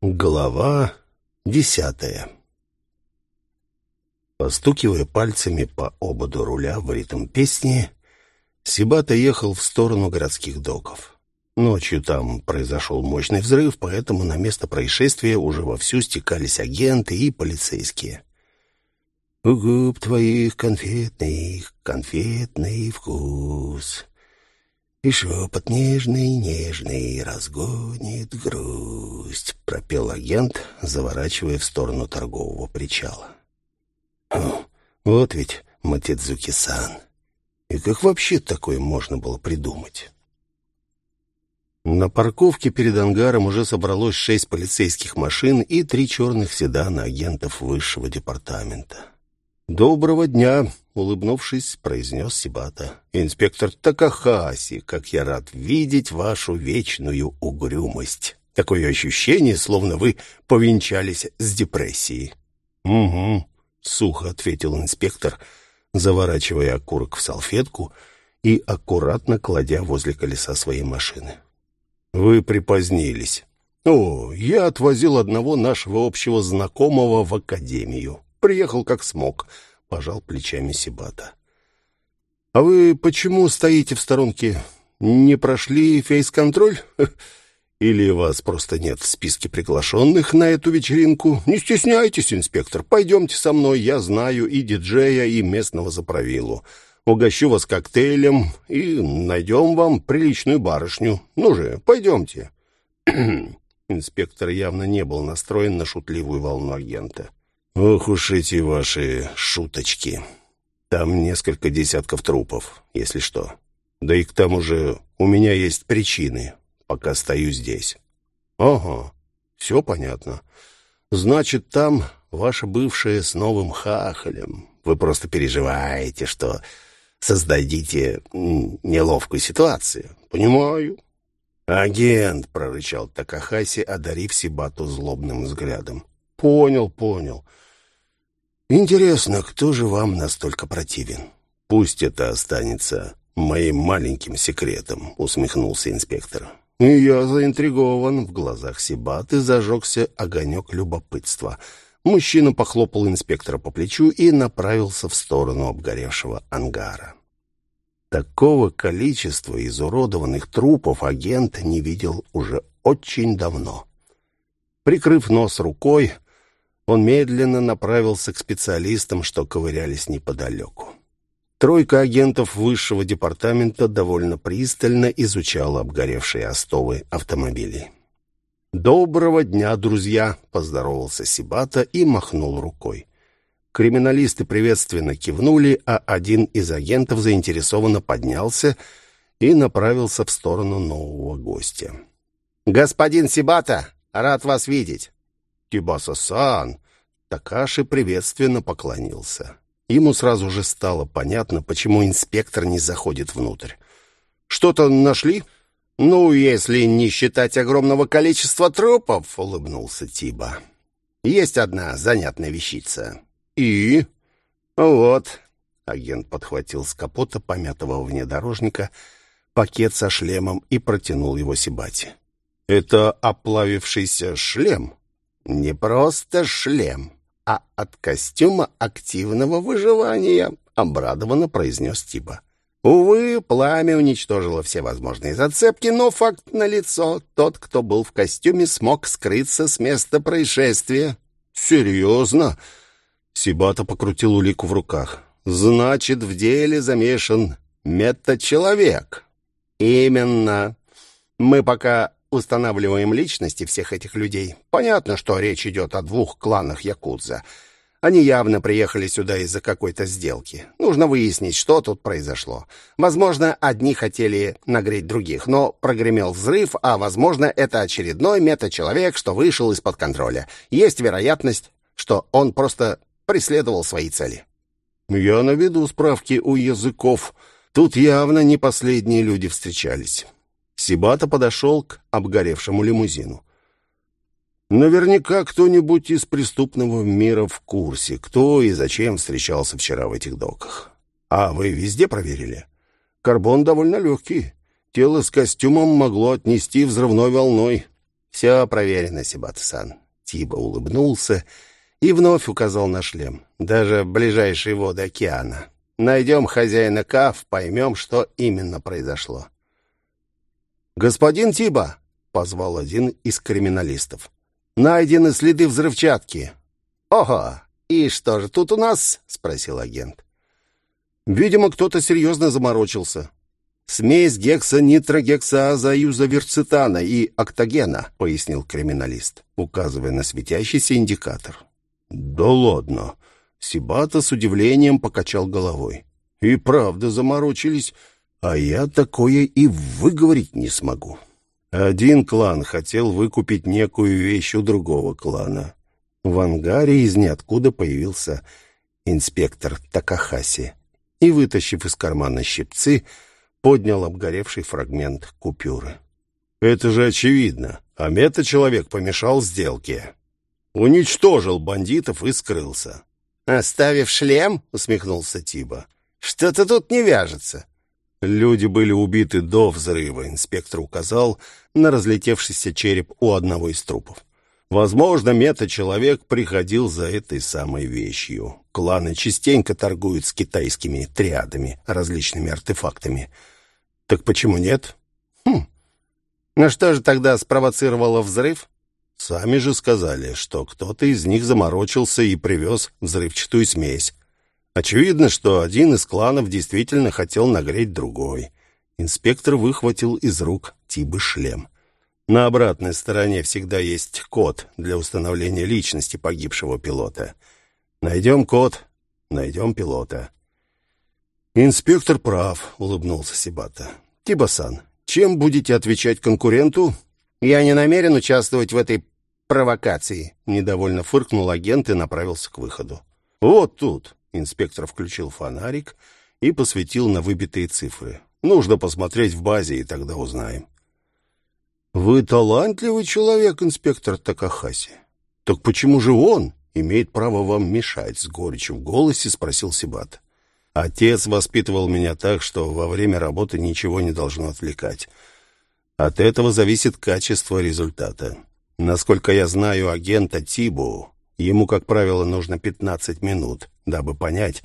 Глава десятая Постукивая пальцами по ободу руля в ритм песни, Сибата ехал в сторону городских доков. Ночью там произошел мощный взрыв, поэтому на место происшествия уже вовсю стекались агенты и полицейские. «У губ твоих конфетных, конфетный вкус», и шепот нежный-нежный разгонит грусть, пропел агент, заворачивая в сторону торгового причала. Вот ведь Матидзуки-сан. И как вообще такое можно было придумать? На парковке перед ангаром уже собралось шесть полицейских машин и три черных седана агентов высшего департамента. «Доброго дня!» — улыбнувшись, произнес Сибата. «Инспектор Такахаси, как я рад видеть вашу вечную угрюмость. Такое ощущение, словно вы повенчались с депрессией». «Угу», — сухо ответил инспектор, заворачивая окурок в салфетку и аккуратно кладя возле колеса своей машины. «Вы припозднились». «О, я отвозил одного нашего общего знакомого в академию. Приехал как смог», — пожал плечами Сибата. «А вы почему стоите в сторонке? Не прошли фейс-контроль? Или вас просто нет в списке приглашенных на эту вечеринку? Не стесняйтесь, инспектор, пойдемте со мной, я знаю и диджея, и местного заправилу. Угощу вас коктейлем и найдем вам приличную барышню. Ну же, пойдемте». Инспектор явно не был настроен на шутливую волну агента. Ох уж эти ваши шуточки. Там несколько десятков трупов, если что. Да и к тому же у меня есть причины, пока стою здесь. Ага, все понятно. Значит, там ваша бывшая с новым хахалем. Вы просто переживаете, что создадите неловкую ситуацию. Понимаю. Агент, прорычал Такахаси, одарив Сибату злобным взглядом. Понял, понял. Интересно, кто же вам настолько противен? Пусть это останется моим маленьким секретом, усмехнулся инспектор. И я заинтригован. В глазах Сибаты зажегся огонек любопытства. Мужчина похлопал инспектора по плечу и направился в сторону обгоревшего ангара. Такого количества изуродованных трупов агент не видел уже очень давно. Прикрыв нос рукой, он медленно направился к специалистам, что ковырялись неподалеку. Тройка агентов высшего департамента довольно пристально изучала обгоревшие остовы автомобилей. «Доброго дня, друзья!» — поздоровался Сибата и махнул рукой. Криминалисты приветственно кивнули, а один из агентов заинтересованно поднялся и направился в сторону нового гостя. «Господин Сибата, рад вас видеть!» Кибаса-сан!» Такаши приветственно поклонился. Ему сразу же стало понятно, почему инспектор не заходит внутрь. «Что-то нашли?» «Ну, если не считать огромного количества трупов», — улыбнулся Тиба. «Есть одна занятная вещица». «И?» «Вот». Агент подхватил с капота помятого внедорожника пакет со шлемом и протянул его Сибате. «Это оплавившийся шлем?» Не просто шлем, а от костюма активного выживания, обрадованно произнес Тиба. Увы, пламя уничтожило все возможные зацепки, но факт налицо. Тот, кто был в костюме, смог скрыться с места происшествия. Серьезно? Сибата покрутил улику в руках. Значит, в деле замешан мета-человек. Именно. Мы пока устанавливаем личности всех этих людей. Понятно, что речь идет о двух кланах Якудза. Они явно приехали сюда из-за какой-то сделки. Нужно выяснить, что тут произошло. Возможно, одни хотели нагреть других, но прогремел взрыв, а, возможно, это очередной мета-человек, что вышел из-под контроля. Есть вероятность, что он просто преследовал свои цели. Я наведу справки у языков. Тут явно не последние люди встречались. Сибата подошел к обгоревшему лимузину. Наверняка кто-нибудь из преступного мира в курсе, кто и зачем встречался вчера в этих доках. А вы везде проверили? Карбон довольно легкий. Тело с костюмом могло отнести взрывной волной. Все проверено, Сибата-сан. Тиба улыбнулся и вновь указал на шлем. Даже ближайшие воды океана. Найдем хозяина Каф, поймем, что именно произошло. «Господин Тиба!» — позвал один из криминалистов. «Найдены следы взрывчатки». «Ого! И что же тут у нас?» — спросил агент. «Видимо, кто-то серьезно заморочился. «Смесь гекса-нитрогексааза юзаверцитана и октогена», — пояснил криминалист, указывая на светящийся индикатор. «Да ладно!» — Сибата с удивлением покачал головой. «И правда заморочились, а я такое и выговорить не смогу». Один клан хотел выкупить некую вещь у другого клана. В ангаре из ниоткуда появился инспектор Такахаси и, вытащив из кармана щипцы, — поднял обгоревший фрагмент купюры. «Это же очевидно. А мета-человек помешал сделке. Уничтожил бандитов и скрылся». «Оставив шлем?» — усмехнулся Тиба. «Что-то тут не вяжется». Люди были убиты до взрыва, инспектор указал на разлетевшийся череп у одного из трупов. Возможно, мета-человек приходил за этой самой вещью. Кланы частенько торгуют с китайскими триадами, различными артефактами. Так почему нет? Хм. Ну что же тогда спровоцировало взрыв? Сами же сказали, что кто-то из них заморочился и привез взрывчатую смесь. Очевидно, что один из кланов действительно хотел нагреть другой. Инспектор выхватил из рук Тибы шлем. На обратной стороне всегда есть код для установления личности погибшего пилота. Найдем код, найдем пилота. «Инспектор прав», — улыбнулся Сибата. «Тибасан, чем будете отвечать конкуренту?» «Я не намерен участвовать в этой провокации», — недовольно фыркнул агент и направился к выходу. «Вот тут», — инспектор включил фонарик и посветил на выбитые цифры. «Нужно посмотреть в базе, и тогда узнаем». «Вы талантливый человек, инспектор Такахаси. Так почему же он имеет право вам мешать?» — с горечью в голосе спросил Сибат. «Отец воспитывал меня так, что во время работы ничего не должно отвлекать. От этого зависит качество результата. Насколько я знаю агента Тибу, ему, как правило, нужно 15 минут, дабы понять,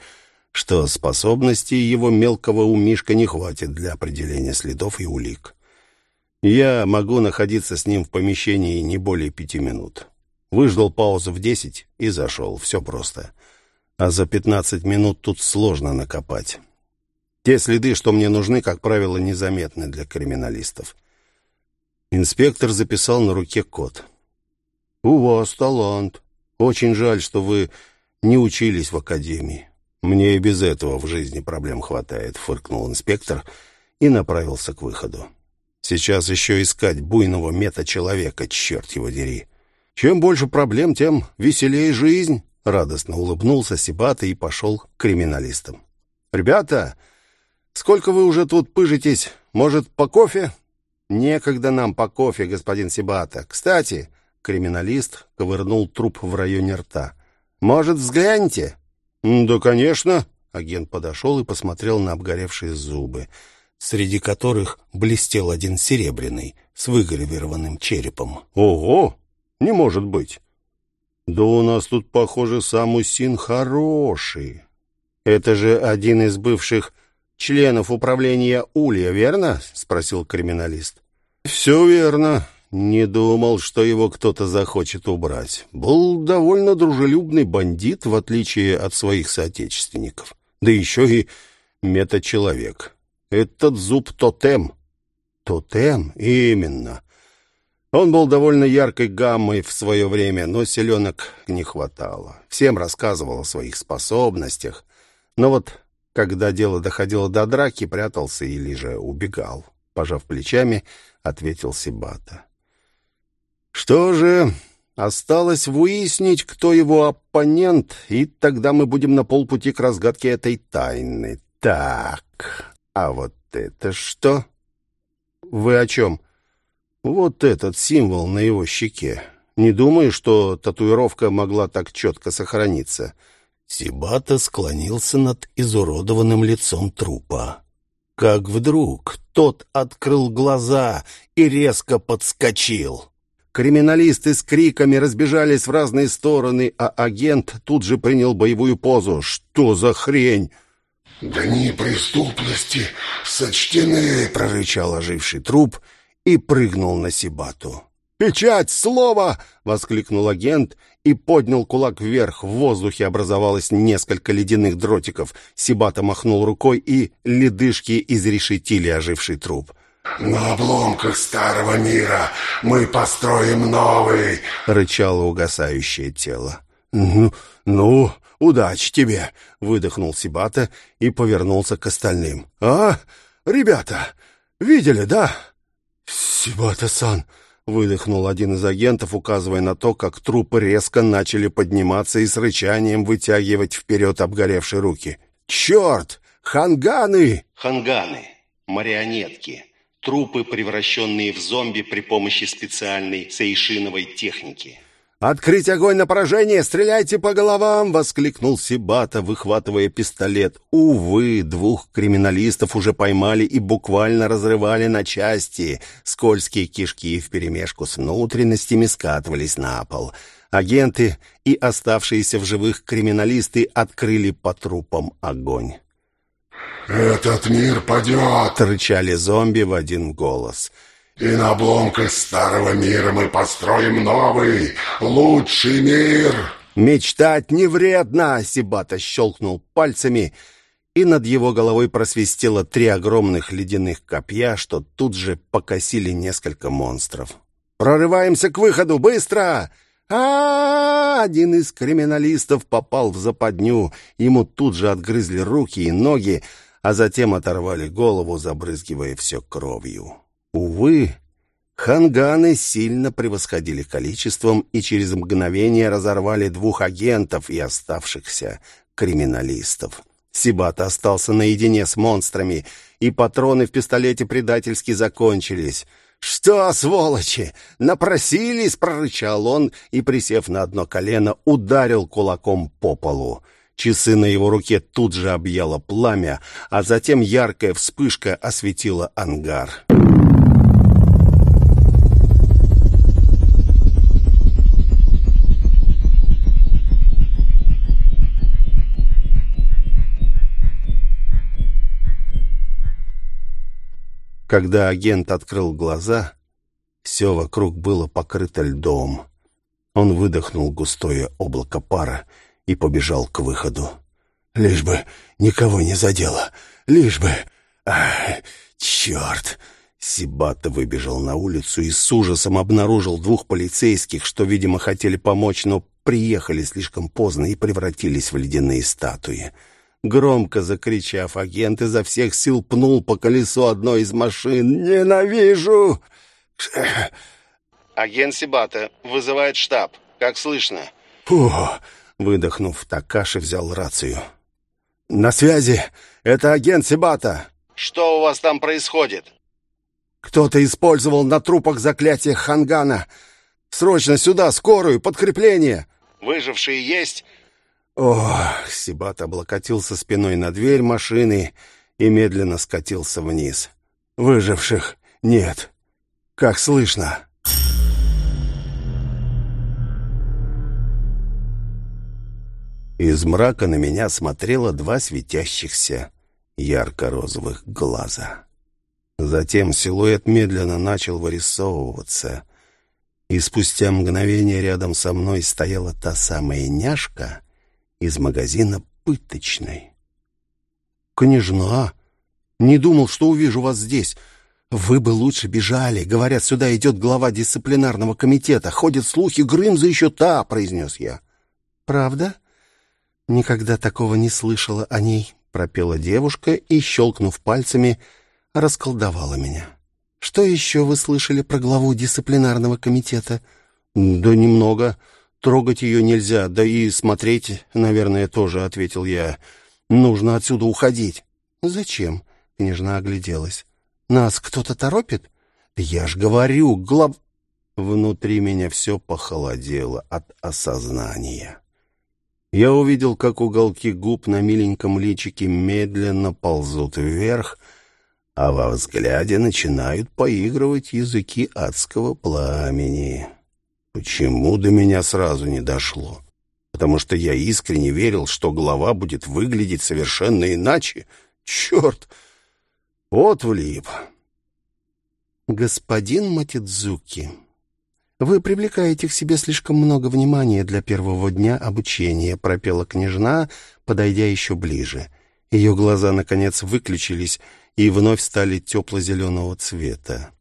что способностей его мелкого умишка не хватит для определения следов и улик». Я могу находиться с ним в помещении не более пяти минут. Выждал паузу в десять и зашел. Все просто. А за пятнадцать минут тут сложно накопать. Те следы, что мне нужны, как правило, незаметны для криминалистов. Инспектор записал на руке код. «У вас талант. Очень жаль, что вы не учились в академии. Мне и без этого в жизни проблем хватает», — фыркнул инспектор и направился к выходу. Сейчас еще искать буйного мета-человека, черт его дери. Чем больше проблем, тем веселее жизнь. Радостно улыбнулся Сибата и пошел к криминалистам. «Ребята, сколько вы уже тут пыжитесь? Может, по кофе?» «Некогда нам по кофе, господин Сибата. Кстати...» Криминалист ковырнул труп в районе рта. «Может, взглянете?» «Да, конечно». Агент подошел и посмотрел на обгоревшие зубы среди которых блестел один серебряный с выгравированным черепом. «Ого! Не может быть! Да у нас тут, похоже, сам Усин хороший. Это же один из бывших членов управления Улья, верно?» — спросил криминалист. «Все верно. Не думал, что его кто-то захочет убрать. Был довольно дружелюбный бандит, в отличие от своих соотечественников. Да еще и метачеловек. Этот зуб тотем. Тотем? Именно. Он был довольно яркой гаммой в свое время, но селенок не хватало. Всем рассказывал о своих способностях. Но вот, когда дело доходило до драки, прятался или же убегал. Пожав плечами, ответил Сибата. Что же, осталось выяснить, кто его оппонент, и тогда мы будем на полпути к разгадке этой тайны. Так... А вот это что? Вы о чем? Вот этот символ на его щеке. Не думаю, что татуировка могла так четко сохраниться. Сибата склонился над изуродованным лицом трупа. Как вдруг тот открыл глаза и резко подскочил. Криминалисты с криками разбежались в разные стороны, а агент тут же принял боевую позу. «Что за хрень?» «Дни преступности сочтены», — прорычал оживший труп и прыгнул на Сибату. «Печать! Слово!» — воскликнул агент и поднял кулак вверх. В воздухе образовалось несколько ледяных дротиков. Сибата махнул рукой, и ледышки изрешетили оживший труп. «На обломках старого мира мы построим новый!» — рычало угасающее тело. «Ну, ну, удачи тебе!» — выдохнул Сибата и повернулся к остальным. «А, ребята, видели, да?» «Сибата-сан!» Выдохнул один из агентов, указывая на то, как трупы резко начали подниматься и с рычанием вытягивать вперед обгоревшие руки. «Черт! Ханганы!» Ханганы. Марионетки. Трупы, превращенные в зомби при помощи специальной сейшиновой техники. «Открыть огонь на поражение! Стреляйте по головам!» — воскликнул Сибата, выхватывая пистолет. Увы, двух криминалистов уже поймали и буквально разрывали на части. Скользкие кишки вперемешку с внутренностями скатывались на пол. Агенты и оставшиеся в живых криминалисты открыли по трупам огонь. «Этот мир падет!» — рычали зомби в один голос — и на обломках старого мира мы построим новый, лучший мир!» «Мечтать не вредно!» — Сибата щелкнул пальцами, и над его головой просвистело три огромных ледяных копья, что тут же покосили несколько монстров. «Прорываемся к выходу! Быстро!» А, Один из криминалистов попал в западню. Ему тут же отгрызли руки и ноги, а затем оторвали голову, забрызгивая все кровью. Увы, ханганы сильно превосходили количеством и через мгновение разорвали двух агентов и оставшихся криминалистов. Сибат остался наедине с монстрами, и патроны в пистолете предательски закончились. «Что, сволочи, напросились!» — прорычал он и, присев на одно колено, ударил кулаком по полу. Часы на его руке тут же объяло пламя, а затем яркая вспышка осветила ангар. Когда агент открыл глаза, все вокруг было покрыто льдом. Он выдохнул густое облако пара и побежал к выходу. «Лишь бы никого не задело! Лишь бы... Ах, черт!» Сибата выбежал на улицу и с ужасом обнаружил двух полицейских, что, видимо, хотели помочь, но приехали слишком поздно и превратились в ледяные статуи. Громко закричав, агент изо всех сил пнул по колесу одной из машин. «Ненавижу!» «Агент Сибата вызывает штаб. Как слышно?» «Фу!» Выдохнув, Такаши взял рацию. «На связи! Это агент Сибата!» «Что у вас там происходит?» «Кто-то использовал на трупах заклятие Хангана! Срочно сюда, скорую, подкрепление!» «Выжившие есть?» Ох, Сибат облокотился спиной на дверь машины и медленно скатился вниз. Выживших нет. Как слышно? Из мрака на меня смотрело два светящихся ярко-розовых глаза. Затем силуэт медленно начал вырисовываться, и спустя мгновение рядом со мной стояла та самая няшка — из магазина пыточной. «Княжна! Не думал, что увижу вас здесь. Вы бы лучше бежали. Говорят, сюда идет глава дисциплинарного комитета. Ходят слухи, Грымза еще та», — произнес я. «Правда? Никогда такого не слышала о ней», — пропела девушка и, щелкнув пальцами, расколдовала меня. «Что еще вы слышали про главу дисциплинарного комитета?» «Да немного. Трогать ее нельзя, да и смотреть, наверное, тоже, — ответил я. Нужно отсюда уходить. Зачем? Княжна огляделась. Нас кто-то торопит? Я ж говорю, глав... Внутри меня все похолодело от осознания. Я увидел, как уголки губ на миленьком личике медленно ползут вверх, а во взгляде начинают поигрывать языки адского пламени. Почему до меня сразу не дошло? Потому что я искренне верил, что голова будет выглядеть совершенно иначе. Черт! Вот влип. Господин Матидзуки, вы привлекаете к себе слишком много внимания для первого дня обучения, пропела княжна, подойдя еще ближе. Ее глаза, наконец, выключились и вновь стали тепло-зеленого цвета.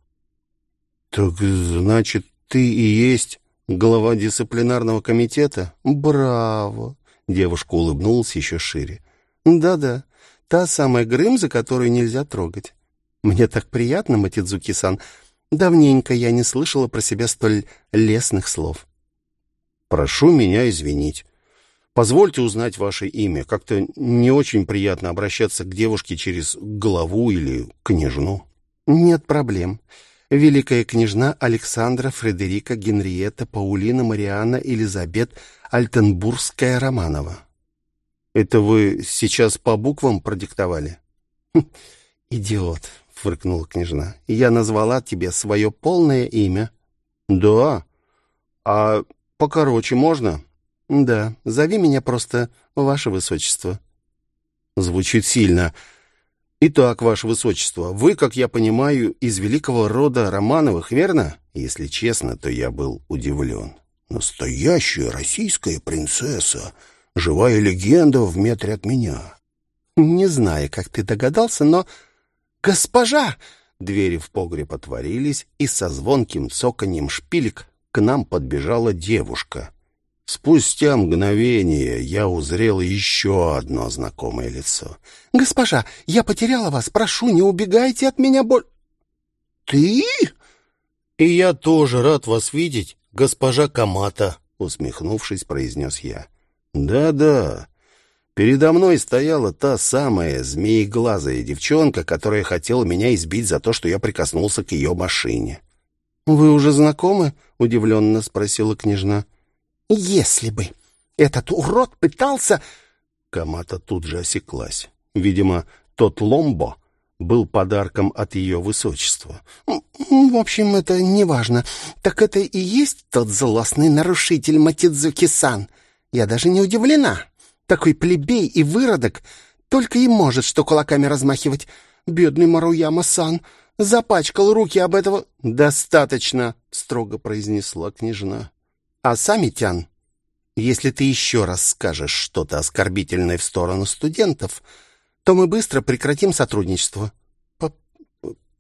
«Так, значит, ты и есть глава дисциплинарного комитета?» «Браво!» — девушка улыбнулась еще шире. «Да-да, та самая Грым, за которую нельзя трогать. Мне так приятно, Матидзуки-сан. Давненько я не слышала про себя столь лестных слов». «Прошу меня извинить. Позвольте узнать ваше имя. Как-то не очень приятно обращаться к девушке через голову или княжну». «Нет проблем. Великая княжна Александра Фредерика Генриетта Паулина Мариана Елизабет Альтенбургская Романова». «Это вы сейчас по буквам продиктовали?» хм, «Идиот», — фыркнула княжна. «Я назвала тебе свое полное имя». «Да? А покороче можно?» «Да, зови меня просто Ваше Высочество». Звучит сильно. Итак, Ваше Высочество, вы, как я понимаю, из великого рода Романовых, верно? Если честно, то я был удивлен. Настоящая российская принцесса, живая легенда в метре от меня. Не знаю, как ты догадался, но... Госпожа! Двери в погреб отворились, и со звонким цоканьем шпилек к нам подбежала девушка — Спустя мгновение я узрел еще одно знакомое лицо. «Госпожа, я потеряла вас. Прошу, не убегайте от меня боль...» «Ты?» «И я тоже рад вас видеть, госпожа Камата», — усмехнувшись, произнес я. «Да-да, передо мной стояла та самая змееглазая девчонка, которая хотела меня избить за то, что я прикоснулся к ее машине». «Вы уже знакомы?» — удивленно спросила княжна. Если бы этот урод пытался... Камата тут же осеклась. Видимо, тот ломбо был подарком от ее высочества. В общем, это не важно. Так это и есть тот злостный нарушитель Матидзуки-сан. Я даже не удивлена. Такой плебей и выродок только и может что кулаками размахивать. Бедный Маруяма-сан запачкал руки об этого... «Достаточно», — строго произнесла княжна. А сами, Тян, если ты еще раз скажешь что-то оскорбительное в сторону студентов, то мы быстро прекратим сотрудничество. По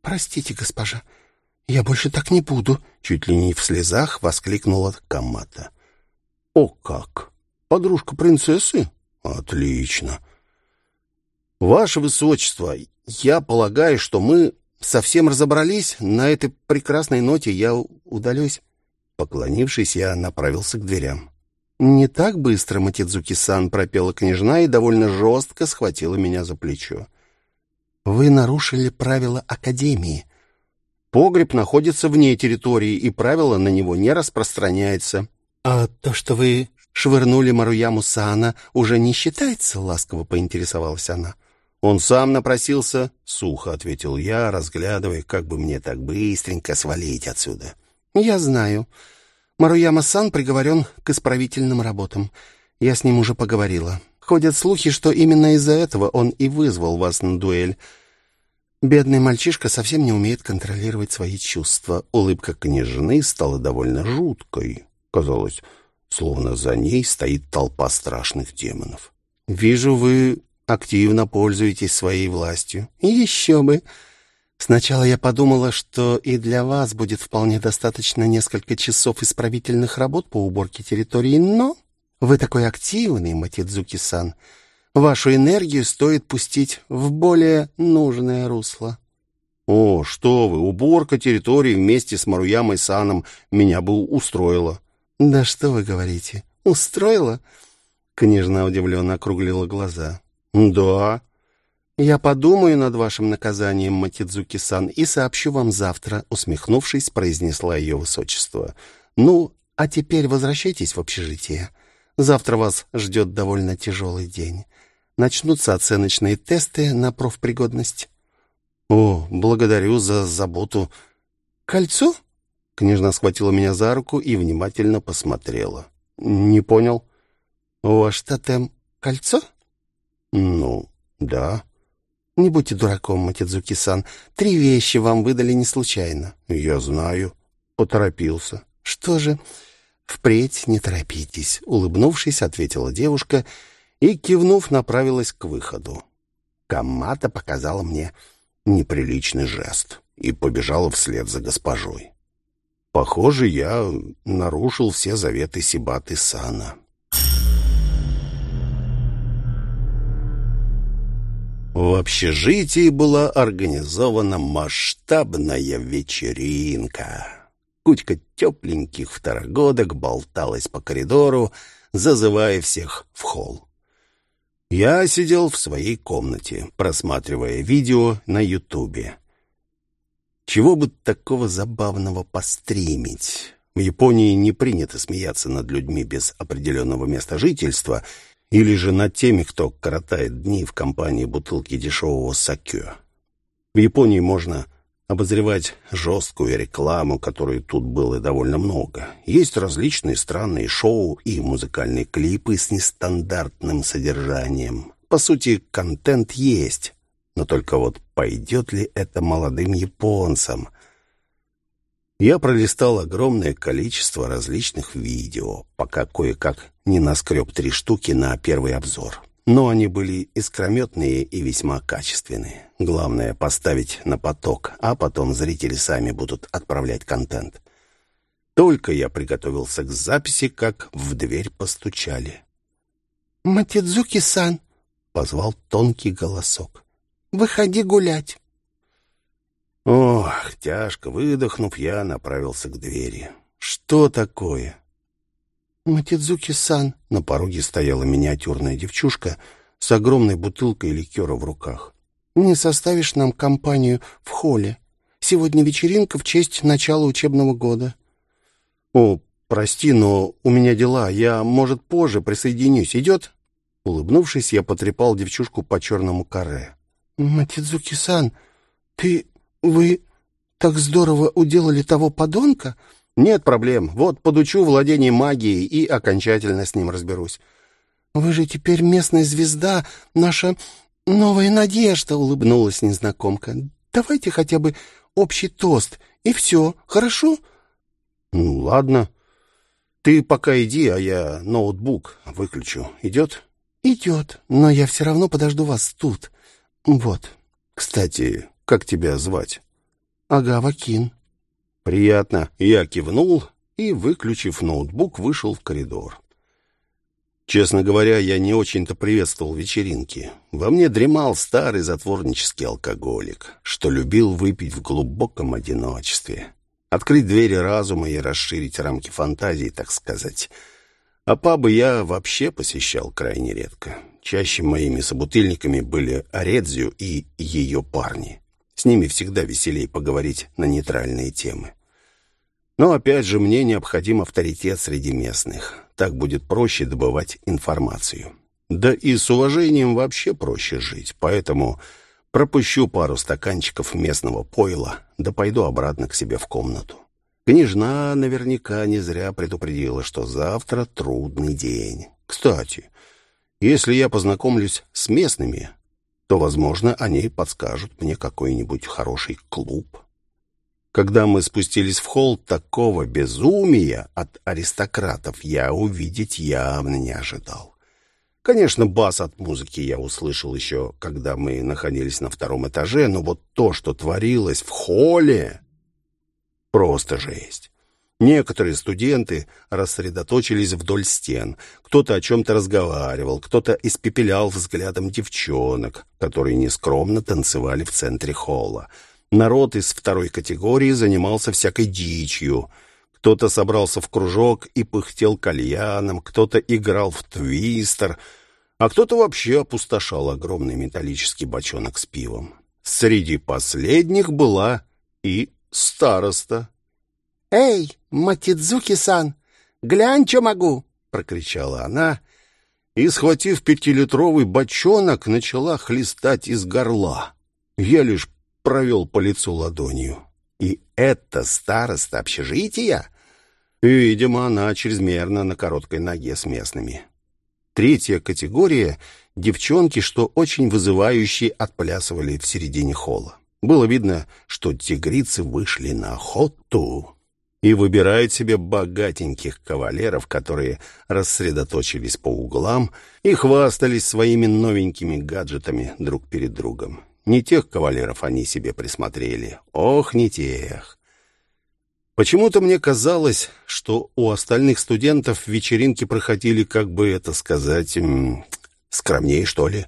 Простите, госпожа, я больше так не буду, чуть ли не в слезах воскликнула Камата. О как! Подружка принцессы? Отлично. Ваше высочество, я полагаю, что мы совсем разобрались. На этой прекрасной ноте я удалюсь. Поклонившись, я направился к дверям. «Не так быстро, Матидзуки-сан», — пропела княжна и довольно жестко схватила меня за плечо. «Вы нарушили правила Академии. Погреб находится вне территории, и правило на него не распространяется». «А то, что вы швырнули Маруяму Сана, уже не считается?» — ласково поинтересовалась она. «Он сам напросился», — сухо ответил я, разглядывая, как бы мне так быстренько свалить отсюда. «Я знаю. Маруяма-сан приговорен к исправительным работам. Я с ним уже поговорила. Ходят слухи, что именно из-за этого он и вызвал вас на дуэль. Бедный мальчишка совсем не умеет контролировать свои чувства. Улыбка княжны стала довольно жуткой. Казалось, словно за ней стоит толпа страшных демонов. «Вижу, вы активно пользуетесь своей властью. Еще бы!» Сначала я подумала, что и для вас будет вполне достаточно несколько часов исправительных работ по уборке территории, но вы такой активный, Матидзуки-сан. Вашу энергию стоит пустить в более нужное русло. О, что вы, уборка территории вместе с Маруямой-саном меня бы устроила. Да что вы говорите, устроила? Княжна удивленно округлила глаза. Да, «Я подумаю над вашим наказанием, Матидзуки-сан, и сообщу вам завтра», — усмехнувшись, произнесла ее высочество. «Ну, а теперь возвращайтесь в общежитие. Завтра вас ждет довольно тяжелый день. Начнутся оценочные тесты на профпригодность». «О, благодарю за заботу». «Кольцо? Княжна схватила меня за руку и внимательно посмотрела. «Не понял». «Ваш тотем — кольцо?» «Ну, да». «Не будьте дураком, Матидзуки-сан. Три вещи вам выдали не случайно». «Я знаю». Поторопился. «Что же, впредь не торопитесь», — улыбнувшись, ответила девушка и, кивнув, направилась к выходу. Камата показала мне неприличный жест и побежала вслед за госпожой. Похоже, я нарушил все заветы Сибаты Сана. В общежитии была организована масштабная вечеринка. Кучка тепленьких второгодок болталась по коридору, зазывая всех в холл. Я сидел в своей комнате, просматривая видео на Ютубе. Чего бы такого забавного постримить? В Японии не принято смеяться над людьми без определенного места жительства — или же над теми, кто коротает дни в компании бутылки дешевого сакё. В Японии можно обозревать жесткую рекламу, которой тут было довольно много. Есть различные странные шоу и музыкальные клипы с нестандартным содержанием. По сути, контент есть, но только вот пойдет ли это молодым японцам – я пролистал огромное количество различных видео, пока кое-как не наскреб три штуки на первый обзор. Но они были искрометные и весьма качественные. Главное — поставить на поток, а потом зрители сами будут отправлять контент. Только я приготовился к записи, как в дверь постучали. «Матидзуки-сан!» — позвал тонкий голосок. «Выходи гулять!» Ох, тяжко выдохнув, я направился к двери. Что такое? Матидзуки-сан. На пороге стояла миниатюрная девчушка с огромной бутылкой ликера в руках. Не составишь нам компанию в холле? Сегодня вечеринка в честь начала учебного года. О, прости, но у меня дела. Я, может, позже присоединюсь. Идет? Улыбнувшись, я потрепал девчушку по черному каре. Матидзуки-сан, ты «Вы так здорово уделали того подонка?» «Нет проблем. Вот подучу владение магией и окончательно с ним разберусь». «Вы же теперь местная звезда, наша новая надежда», — улыбнулась незнакомка. «Давайте хотя бы общий тост, и все, хорошо?» «Ну, ладно. Ты пока иди, а я ноутбук выключу. Идет?» «Идет, но я все равно подожду вас тут. Вот». «Кстати, как тебя звать?» «Агава Кин». «Приятно». Я кивнул и, выключив ноутбук, вышел в коридор. Честно говоря, я не очень-то приветствовал вечеринки. Во мне дремал старый затворнический алкоголик, что любил выпить в глубоком одиночестве. Открыть двери разума и расширить рамки фантазии, так сказать. А пабы я вообще посещал крайне редко. Чаще моими собутыльниками были Аредзю и ее парни. С ними всегда веселей поговорить на нейтральные темы. Но опять же, мне необходим авторитет среди местных. Так будет проще добывать информацию. Да и с уважением вообще проще жить. Поэтому пропущу пару стаканчиков местного пойла, да пойду обратно к себе в комнату. Княжна наверняка не зря предупредила, что завтра трудный день. Кстати, если я познакомлюсь с местными, то, возможно, они подскажут мне какой-нибудь хороший клуб. Когда мы спустились в холл, такого безумия от аристократов я увидеть явно не ожидал. Конечно, бас от музыки я услышал еще, когда мы находились на втором этаже, но вот то, что творилось в холле, просто жесть. Некоторые студенты рассредоточились вдоль стен. Кто-то о чем-то разговаривал, кто-то испепелял взглядом девчонок, которые нескромно танцевали в центре холла. Народ из второй категории занимался всякой дичью. Кто-то собрался в кружок и пыхтел кальяном, кто-то играл в твистер, а кто-то вообще опустошал огромный металлический бочонок с пивом. Среди последних была и староста. «Эй, Матидзуки-сан, глянь, что могу!» — прокричала она и, схватив пятилитровый бочонок, начала хлестать из горла. Я лишь провел по лицу ладонью. И это староста общежития? Видимо, она чрезмерно на короткой ноге с местными. Третья категория — девчонки, что очень вызывающие отплясывали в середине холла. Было видно, что тигрицы вышли на охоту и выбирают себе богатеньких кавалеров, которые рассредоточились по углам и хвастались своими новенькими гаджетами друг перед другом. Не тех кавалеров они себе присмотрели. Ох, не тех. Почему-то мне казалось, что у остальных студентов вечеринки проходили, как бы это сказать, скромнее, что ли.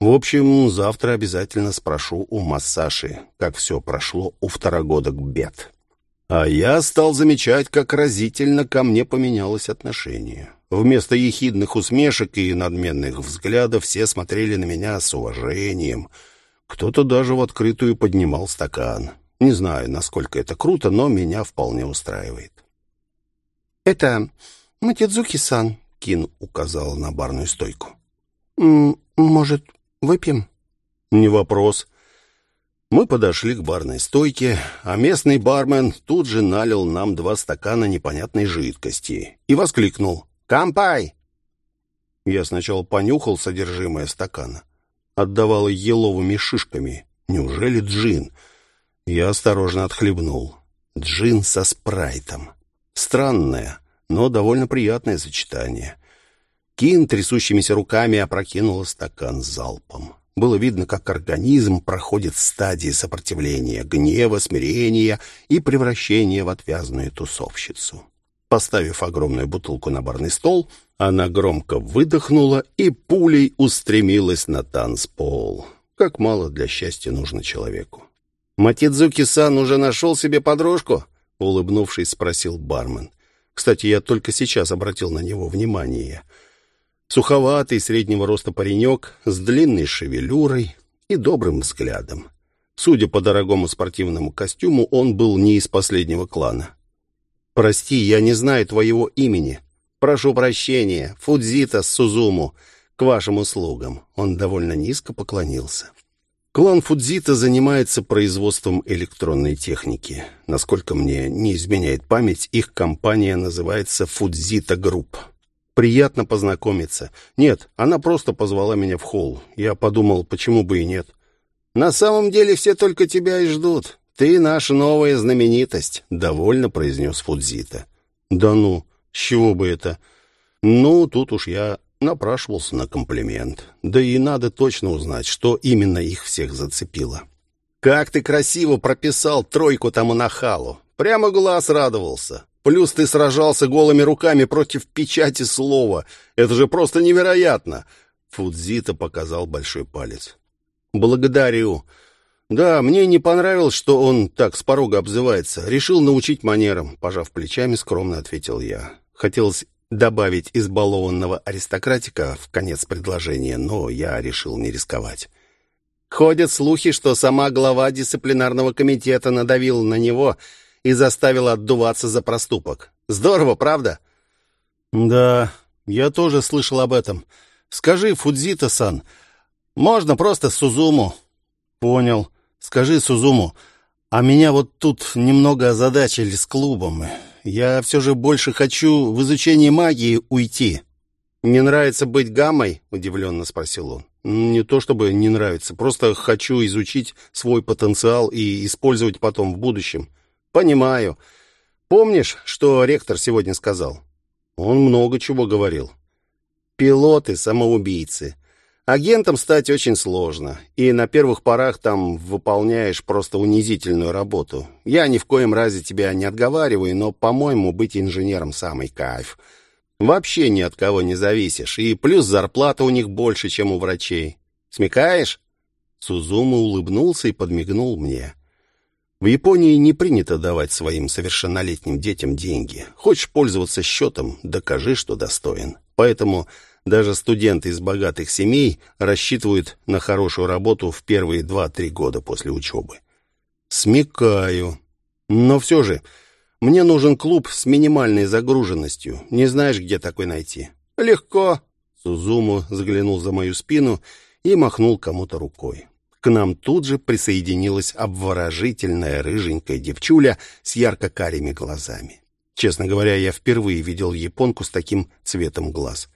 В общем, завтра обязательно спрошу у Массаши, как все прошло у второгодок бед. А я стал замечать, как разительно ко мне поменялось отношение. Вместо ехидных усмешек и надменных взглядов все смотрели на меня с уважением. Кто-то даже в открытую поднимал стакан. Не знаю, насколько это круто, но меня вполне устраивает. «Это Матидзуки-сан», — Кин указал на барную стойку. «Может, выпьем?» «Не вопрос». Мы подошли к барной стойке, а местный бармен тут же налил нам два стакана непонятной жидкости и воскликнул «Кампай!». Я сначала понюхал содержимое стакана. Отдавало еловыми шишками. Неужели джин? Я осторожно отхлебнул. Джин со спрайтом. Странное, но довольно приятное сочетание. Кин трясущимися руками опрокинула стакан залпом. Было видно, как организм проходит стадии сопротивления, гнева, смирения и превращения в отвязную тусовщицу. Поставив огромную бутылку на барный стол, она громко выдохнула и пулей устремилась на танцпол. Как мало для счастья нужно человеку. «Матидзуки-сан уже нашел себе подружку?» — улыбнувшись, спросил бармен. Кстати, я только сейчас обратил на него внимание — Суховатый, среднего роста паренек с длинной шевелюрой и добрым взглядом. Судя по дорогому спортивному костюму, он был не из последнего клана. «Прости, я не знаю твоего имени. Прошу прощения, Фудзита Сузуму, к вашим услугам». Он довольно низко поклонился. Клан Фудзита занимается производством электронной техники. Насколько мне не изменяет память, их компания называется Фудзита Групп. Приятно познакомиться. Нет, она просто позвала меня в холл. Я подумал, почему бы и нет. На самом деле все только тебя и ждут. Ты наша новая знаменитость, довольно произнес Фудзита. Да ну, с чего бы это? Ну, тут уж я напрашивался на комплимент. Да и надо точно узнать, что именно их всех зацепило. Как ты красиво прописал тройку тому нахалу. Прямо глаз радовался. Плюс ты сражался голыми руками против печати слова. Это же просто невероятно!» Фудзита показал большой палец. «Благодарю. Да, мне не понравилось, что он так с порога обзывается. Решил научить манерам», — пожав плечами, скромно ответил я. Хотелось добавить избалованного аристократика в конец предложения, но я решил не рисковать. Ходят слухи, что сама глава дисциплинарного комитета надавила на него и заставила отдуваться за проступок. Здорово, правда? Да, я тоже слышал об этом. Скажи, Фудзита-сан, можно просто Сузуму? Понял. Скажи Сузуму, а меня вот тут немного озадачили с клубом. Я все же больше хочу в изучение магии уйти. «Не нравится быть гаммой?» — удивленно спросил он. «Не то чтобы не нравится, просто хочу изучить свой потенциал и использовать потом в будущем. «Понимаю. Помнишь, что ректор сегодня сказал?» «Он много чего говорил». «Пилоты — самоубийцы. Агентом стать очень сложно, и на первых порах там выполняешь просто унизительную работу. Я ни в коем разе тебя не отговариваю, но, по-моему, быть инженером — самый кайф. Вообще ни от кого не зависишь, и плюс зарплата у них больше, чем у врачей. Смекаешь?» Сузума улыбнулся и подмигнул мне. В Японии не принято давать своим совершеннолетним детям деньги. Хочешь пользоваться счетом, докажи, что достоин. Поэтому даже студенты из богатых семей рассчитывают на хорошую работу в первые два-три года после учебы. Смекаю. Но все же, мне нужен клуб с минимальной загруженностью. Не знаешь, где такой найти? Легко. Сузуму заглянул за мою спину и махнул кому-то рукой. К нам тут же присоединилась обворожительная рыженькая девчуля с ярко-карими глазами. Честно говоря, я впервые видел японку с таким цветом глаз.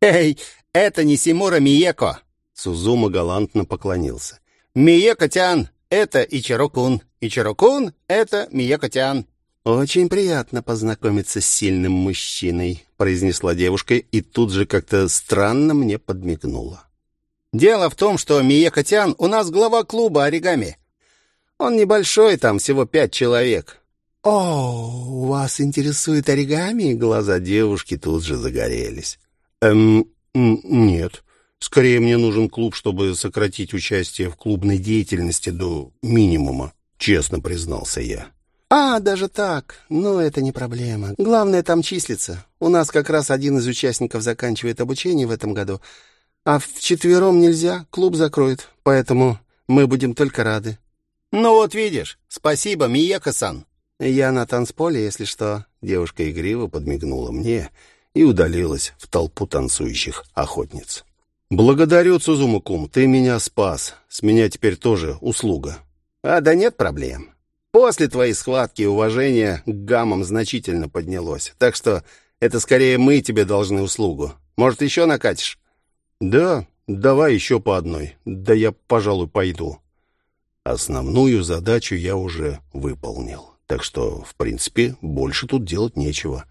«Эй, это не Симура Миеко!» Сузума галантно поклонился. «Миеко-тян, это Ичиро-кун. Ичиро-кун — это Миеко-тян». «Очень приятно познакомиться с сильным мужчиной», — произнесла девушка и тут же как-то странно мне подмигнула. «Дело в том, что Миека-тян у нас глава клуба оригами. Он небольшой, там всего пять человек». «О, вас интересует оригами?» Глаза девушки тут же загорелись. «Эм, нет. Скорее мне нужен клуб, чтобы сократить участие в клубной деятельности до минимума», — честно признался я. «А, даже так. Но это не проблема. Главное там числиться. У нас как раз один из участников заканчивает обучение в этом году. А вчетвером нельзя, клуб закроют. Поэтому мы будем только рады». «Ну вот видишь. Спасибо, Мияко-сан». «Я на танцполе, если что». Девушка игриво подмигнула мне и удалилась в толпу танцующих охотниц. «Благодарю, Цузуму-кум, ты меня спас. С меня теперь тоже услуга». «А да нет проблем. После твоей схватки уважение к гаммам значительно поднялось. Так что это скорее мы тебе должны услугу. Может, еще накатишь? Да, давай еще по одной. Да я, пожалуй, пойду. Основную задачу я уже выполнил. Так что, в принципе, больше тут делать нечего.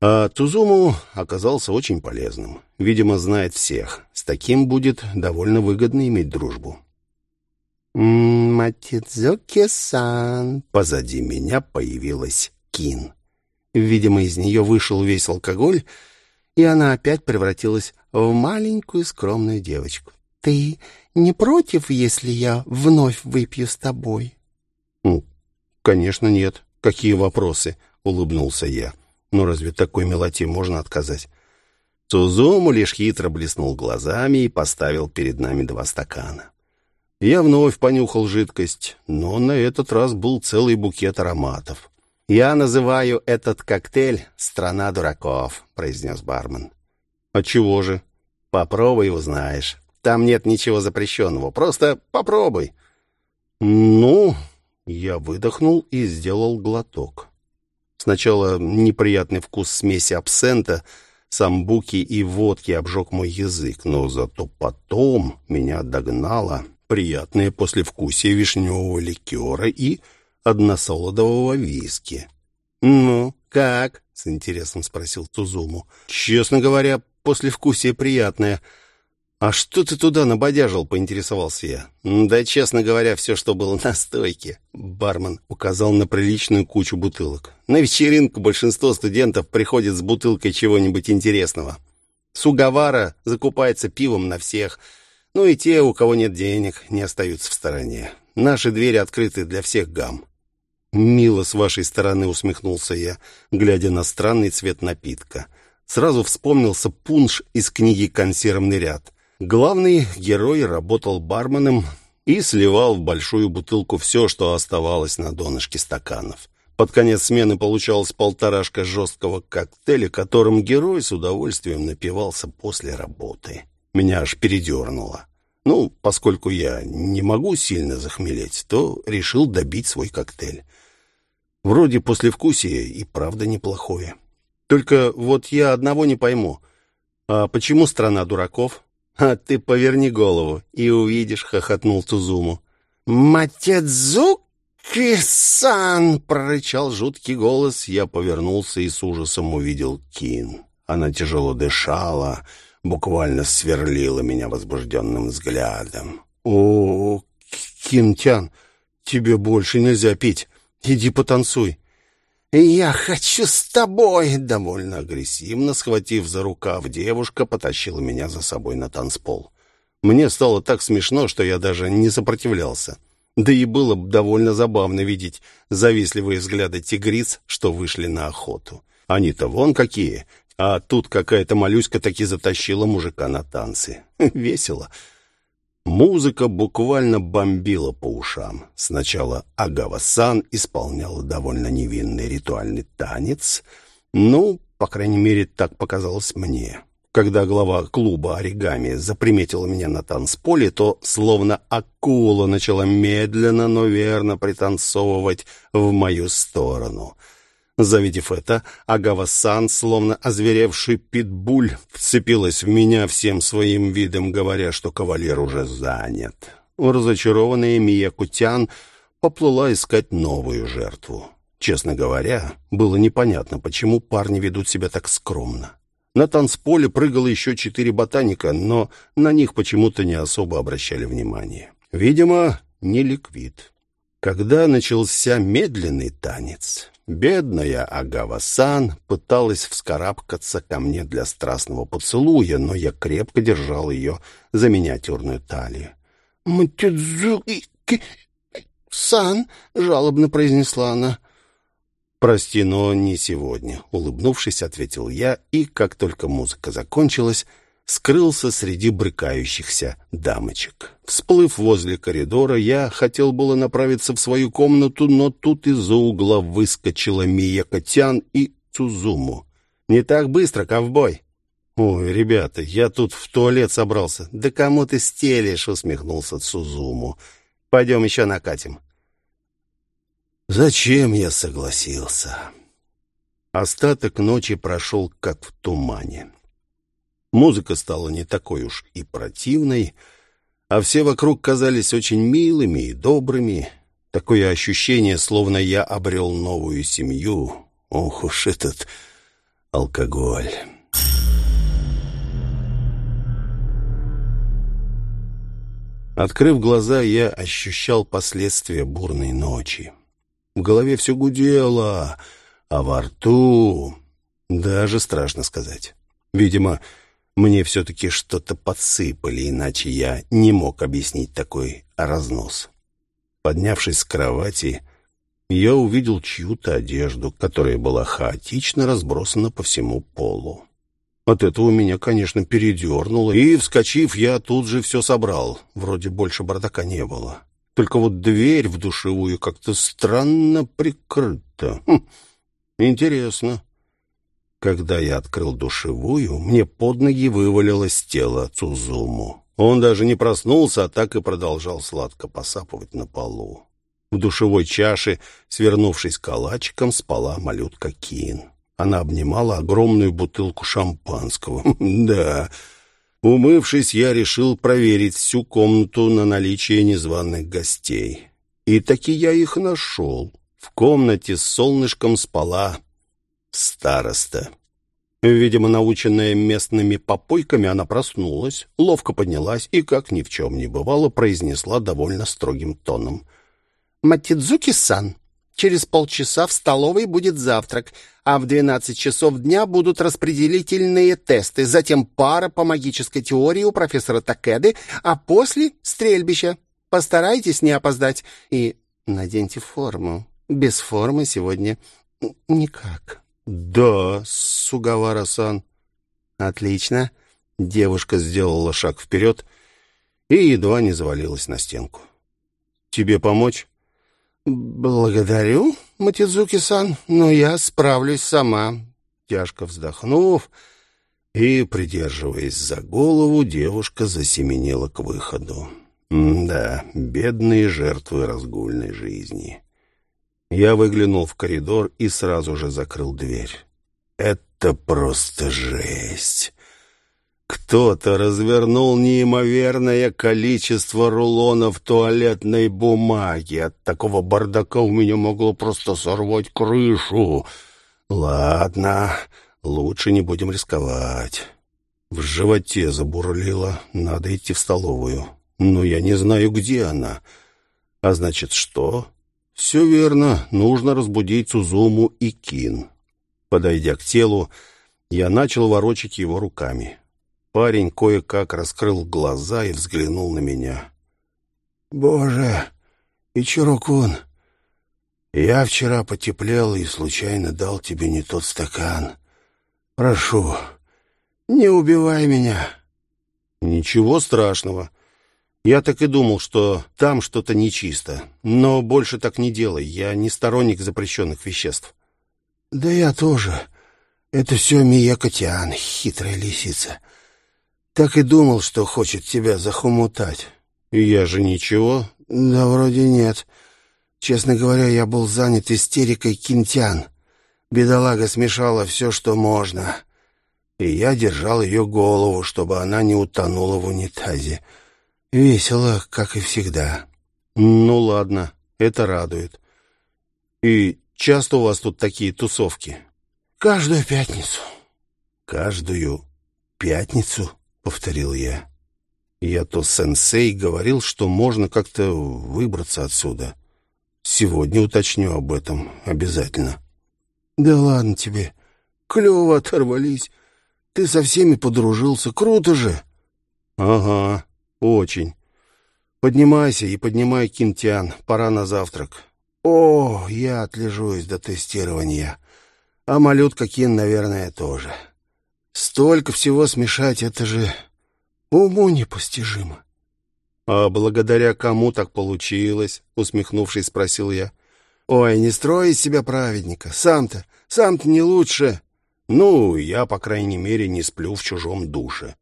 А Тузуму оказался очень полезным. Видимо, знает всех. С таким будет довольно выгодно иметь дружбу. «Матидзуки-сан!» Позади меня появилась Кин. Видимо, из нее вышел весь алкоголь, и она опять превратилась в маленькую скромную девочку. «Ты не против, если я вновь выпью с тобой?» «Конечно нет. Какие вопросы?» — улыбнулся я. «Ну разве такой мелоте можно отказать?» Цузуму лишь хитро блеснул глазами и поставил перед нами два стакана. Я вновь понюхал жидкость, но на этот раз был целый букет ароматов. «Я называю этот коктейль «Страна дураков», — произнес бармен. «А чего же?» «Попробуй, узнаешь. Там нет ничего запрещенного. Просто попробуй». «Ну...» Я выдохнул и сделал глоток. Сначала неприятный вкус смеси абсента, самбуки и водки обжег мой язык, но зато потом меня догнало приятное послевкусие вишневого ликера и односолодового виски. «Ну, как?» — с интересом спросил Тузуму. «Честно говоря, послевкусие приятное. А что ты туда набодяжил?» — поинтересовался я. «Да, честно говоря, все, что было на стойке». Бармен указал на приличную кучу бутылок. «На вечеринку большинство студентов приходит с бутылкой чего-нибудь интересного. Сугавара закупается пивом на всех». Ну и те, у кого нет денег, не остаются в стороне. Наши двери открыты для всех гам. «Мило с вашей стороны», — усмехнулся я, глядя на странный цвет напитка. Сразу вспомнился пунш из книги «Консервный ряд». Главный герой работал барменом и сливал в большую бутылку все, что оставалось на донышке стаканов. Под конец смены получалось полторашка жесткого коктейля, которым герой с удовольствием напивался после работы. Меня аж передернуло. Ну, поскольку я не могу сильно захмелеть, то решил добить свой коктейль. Вроде послевкусие и правда неплохое. Только вот я одного не пойму. А почему страна дураков? А ты поверни голову и увидишь, хохотнул Тузуму. Матедзуки-сан! прорычал жуткий голос. Я повернулся и с ужасом увидел Кин. Она тяжело дышала, буквально сверлила меня возбужденным взглядом. «О, Кинтян, тебе больше нельзя пить. Иди потанцуй». «Я хочу с тобой!» Довольно агрессивно, схватив за рукав, девушка потащила меня за собой на танцпол. Мне стало так смешно, что я даже не сопротивлялся. Да и было довольно забавно видеть завистливые взгляды тигриц, что вышли на охоту. Они-то вон какие, а тут какая-то моллюська таки затащила мужика на танцы. Весело. Музыка буквально бомбила по ушам. Сначала Агава-сан исполняла довольно невинный ритуальный танец. Ну, по крайней мере, так показалось мне. Когда глава клуба оригами заприметила меня на танцполе, то словно акула начала медленно, но верно пританцовывать в мою сторону. Завидев это, Агава-сан, словно озверевший питбуль, вцепилась в меня всем своим видом, говоря, что кавалер уже занят. Разочарованная Мия Кутян поплыла искать новую жертву. Честно говоря, было непонятно, почему парни ведут себя так скромно. На танцполе прыгало еще четыре ботаника, но на них почему-то не особо обращали внимание. Видимо, не ликвид. Когда начался медленный танец, бедная Агава-сан пыталась вскарабкаться ко мне для страстного поцелуя, но я крепко держал ее за миниатюрную талию. «Мотидзуки-сан!» — жалобно произнесла она. «Прости, но не сегодня», — улыбнувшись, ответил я, и, как только музыка закончилась, скрылся среди брыкающихся дамочек. Всплыв возле коридора, я хотел было направиться в свою комнату, но тут из-за угла выскочила Мия Котян и Цузуму. «Не так быстро, ковбой!» «Ой, ребята, я тут в туалет собрался». «Да кому ты стелишь?» — усмехнулся Цузуму. «Пойдем еще накатим». Зачем я согласился? Остаток ночи прошел как в тумане. Музыка стала не такой уж и противной, а все вокруг казались очень милыми и добрыми. Такое ощущение, словно я обрел новую семью. Ох уж этот алкоголь. Открыв глаза, я ощущал последствия бурной ночи. В голове все гудело, а во рту... Даже страшно сказать. Видимо, мне все-таки что-то подсыпали, иначе я не мог объяснить такой разнос. Поднявшись с кровати, я увидел чью-то одежду, которая была хаотично разбросана по всему полу. От этого меня, конечно, передернуло, и, вскочив, я тут же все собрал. Вроде больше бардака не было. Только вот дверь в душевую как-то странно прикрыта. Хм, интересно. Когда я открыл душевую, мне под ноги вывалилось тело Цузуму. Он даже не проснулся, а так и продолжал сладко посапывать на полу. В душевой чаше, свернувшись калачиком, спала малютка Кин. Она обнимала огромную бутылку шампанского. Да, Умывшись, я решил проверить всю комнату на наличие незваных гостей. И таки я их нашел. В комнате с солнышком спала староста. Видимо, наученная местными попойками, она проснулась, ловко поднялась и, как ни в чем не бывало, произнесла довольно строгим тоном. «Матидзуки-сан, Через полчаса в столовой будет завтрак, а в 12 часов дня будут распределительные тесты, затем пара по магической теории у профессора Такеды, а после — стрельбище. Постарайтесь не опоздать и наденьте форму. Без формы сегодня никак. «Да, Сугавара-сан». «Отлично». Девушка сделала шаг вперед и едва не завалилась на стенку. «Тебе помочь?» «Благодарю, Матидзуки-сан, но я справлюсь сама». Тяжко вздохнув и, придерживаясь за голову, девушка засеменила к выходу. да, бедные жертвы разгульной жизни. Я выглянул в коридор и сразу же закрыл дверь. Это просто жесть. Кто-то развернул неимоверное количество рулонов туалетной бумаги. От такого бардака у меня могло просто сорвать крышу. Ладно, лучше не будем рисковать. В животе забурлило, надо идти в столовую. Но я не знаю, где она. А значит, что? Все верно, нужно разбудить Сузуму и Кин. Подойдя к телу, я начал ворочать его руками. Парень кое-как раскрыл глаза и взглянул на меня. «Боже, Ичирокун, я вчера потеплел и случайно дал тебе не тот стакан. Прошу, не убивай меня». «Ничего страшного. Я так и думал, что там что-то нечисто. Но больше так не делай, я не сторонник запрещенных веществ». «Да я тоже. Это все Мия Котян, хитрая лисица. Так и думал, что хочет тебя захомутать. Я же ничего? Да вроде нет. Честно говоря, я был занят истерикой Кинтян. Бедолага смешала все, что можно. И я держал ее голову, чтобы она не утонула в унитазе. Весело, как и всегда. Ну ладно, это радует. И часто у вас тут такие тусовки? Каждую пятницу. Каждую пятницу, повторил я. Я то сенсей говорил, что можно как-то выбраться отсюда. Сегодня уточню об этом обязательно. Да ладно тебе. Клево оторвались. Ты со всеми подружился. Круто же. Ага, очень. Поднимайся и поднимай кинтян. Пора на завтрак. О, я отлежусь до тестирования. А малютка Кин, наверное, тоже. Столько всего смешать, это же уму непостижимо. «А благодаря кому так получилось?» — усмехнувшись, спросил я. «Ой, не строй из себя праведника. Сам-то, сам-то не лучше. Ну, я, по крайней мере, не сплю в чужом душе».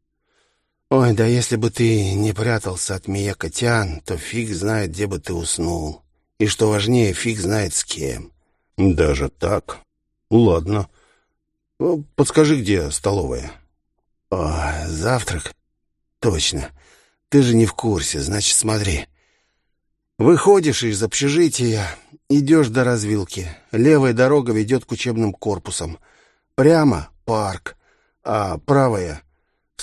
«Ой, да если бы ты не прятался от меня, Котян, то фиг знает, где бы ты уснул. И что важнее, фиг знает с кем». «Даже так? Ладно. Подскажи, где столовая?» «О, завтрак? Точно. Ты же не в курсе, значит, смотри. Выходишь из общежития, идешь до развилки. Левая дорога ведет к учебным корпусам. Прямо — парк, а правая —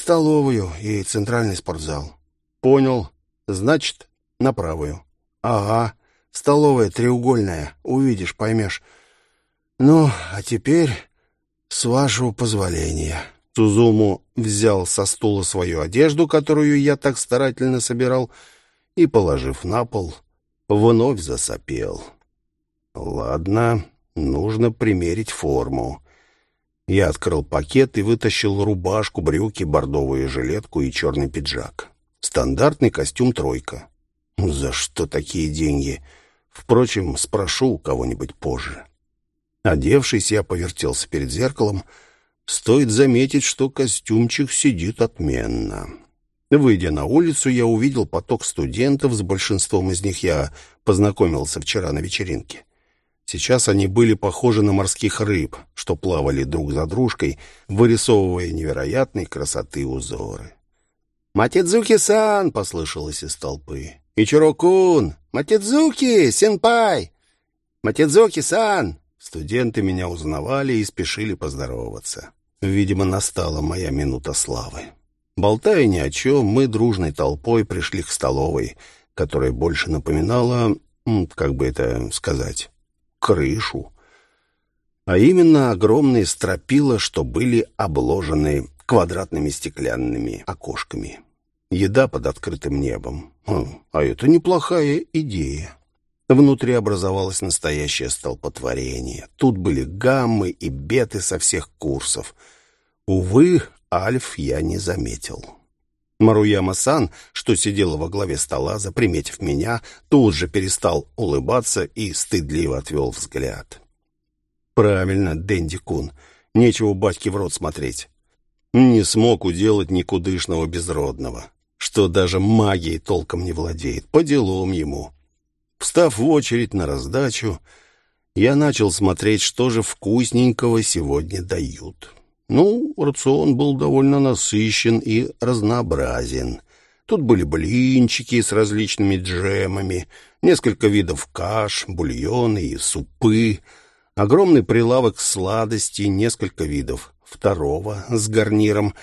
столовую и центральный спортзал. Понял. Значит, на правую. Ага, столовая треугольная. Увидишь, поймешь. Ну, а теперь, с вашего позволения... Сузуму взял со стула свою одежду, которую я так старательно собирал, и, положив на пол, вновь засопел. «Ладно, нужно примерить форму». Я открыл пакет и вытащил рубашку, брюки, бордовую жилетку и черный пиджак. Стандартный костюм «тройка». За что такие деньги? Впрочем, спрошу у кого-нибудь позже. Одевшись, я повертелся перед зеркалом — Стоит заметить, что костюмчик сидит отменно. Выйдя на улицу, я увидел поток студентов, с большинством из них я познакомился вчера на вечеринке. Сейчас они были похожи на морских рыб, что плавали друг за дружкой, вырисовывая невероятной красоты узоры. «Матидзуки-сан!» — послышалось из толпы. «Ичиро-кун! Матидзуки! Сенпай! Матидзуки-сан!» Студенты меня узнавали и спешили поздороваться. Видимо, настала моя минута славы. Болтая ни о чем, мы дружной толпой пришли к столовой, которая больше напоминала, как бы это сказать, крышу. А именно огромные стропила, что были обложены квадратными стеклянными окошками. Еда под открытым небом. Хм, а это неплохая идея. Внутри образовалось настоящее столпотворение. Тут были гаммы и беты со всех курсов. Увы, альф я не заметил. Маруяма-сан, что сидела во главе стола, заприметив меня, тут же перестал улыбаться и стыдливо отвел взгляд. «Правильно, Дэнди-кун, нечего батьке в рот смотреть. Не смог уделать никудышного безродного, что даже магией толком не владеет, по делам ему». Встав в очередь на раздачу, я начал смотреть, что же вкусненького сегодня дают. Ну, рацион был довольно насыщен и разнообразен. Тут были блинчики с различными джемами, несколько видов каш, бульоны и супы, огромный прилавок сладостей, несколько видов второго с гарниром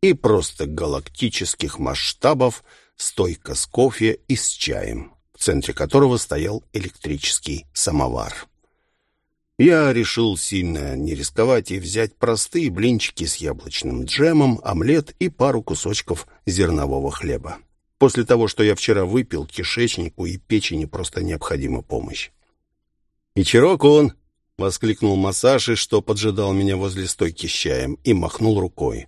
и просто галактических масштабов стойка с кофе и с чаем в центре которого стоял электрический самовар. Я решил сильно не рисковать и взять простые блинчики с яблочным джемом, омлет и пару кусочков зернового хлеба. После того, что я вчера выпил, кишечнику и печени просто необходима помощь. «Ичирок-он!» — воскликнул Масаши, что поджидал меня возле стойки с чаем, и махнул рукой.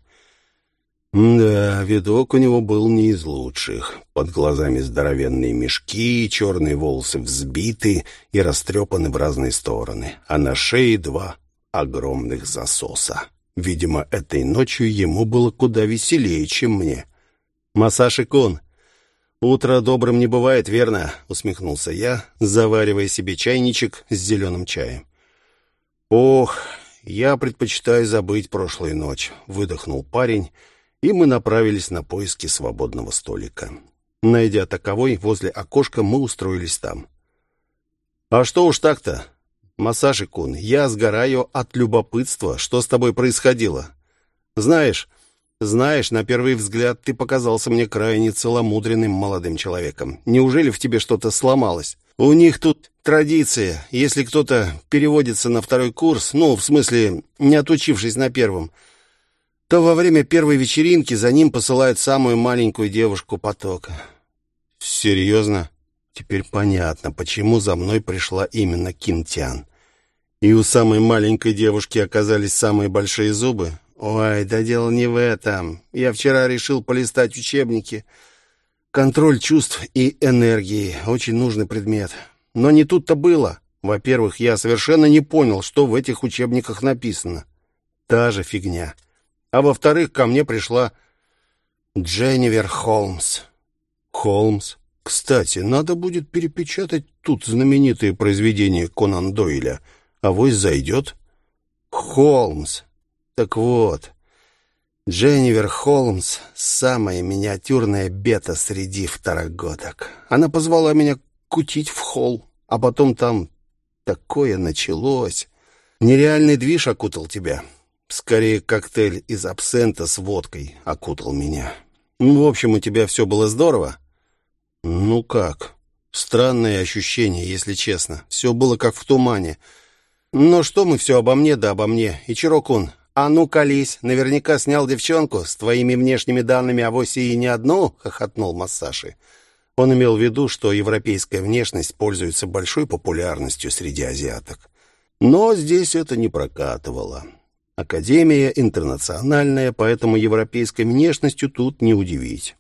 Да, видок у него был не из лучших. Под глазами здоровенные мешки, черные волосы взбиты и растрепаны в разные стороны, а на шее два огромных засоса. Видимо, этой ночью ему было куда веселее, чем мне. «Массаж и кун, утро добрым не бывает, верно?» — усмехнулся я, заваривая себе чайничек с зеленым чаем. «Ох, я предпочитаю забыть прошлую ночь», — выдохнул парень, и мы направились на поиски свободного столика. Найдя таковой, возле окошка мы устроились там. «А что уж так-то? Массажи Кун, я сгораю от любопытства. Что с тобой происходило? Знаешь, знаешь, на первый взгляд ты показался мне крайне целомудренным молодым человеком. Неужели в тебе что-то сломалось? У них тут традиция. Если кто-то переводится на второй курс, ну, в смысле, не отучившись на первом, то во время первой вечеринки за ним посылают самую маленькую девушку потока. Серьезно? Теперь понятно, почему за мной пришла именно Кинтян. И у самой маленькой девушки оказались самые большие зубы? Ой, да дело не в этом. Я вчера решил полистать учебники. Контроль чувств и энергии. Очень нужный предмет. Но не тут-то было. Во-первых, я совершенно не понял, что в этих учебниках написано. Та же фигня. А во-вторых, ко мне пришла Дженнивер Холмс. Холмс? Кстати, надо будет перепечатать тут знаменитые произведения Конан Дойля. А вось зайдет. Холмс. Так вот, Дженнивер Холмс — самая миниатюрная бета среди второгодок. Она позвала меня кутить в холл, а потом там такое началось. Нереальный движ окутал тебя. Скорее, коктейль из абсента с водкой окутал меня. Ну, в общем, у тебя все было здорово? «Ну как?» Странное ощущение, если честно. Все было как в тумане. Но что мы все обо мне да обо мне. И Чирокун, а ну колись, наверняка снял девчонку. С твоими внешними данными авось и не одну, хохотнул Массаши. Он имел в виду, что европейская внешность пользуется большой популярностью среди азиаток. Но здесь это не прокатывало. Академия интернациональная, поэтому европейской внешностью тут не удивить.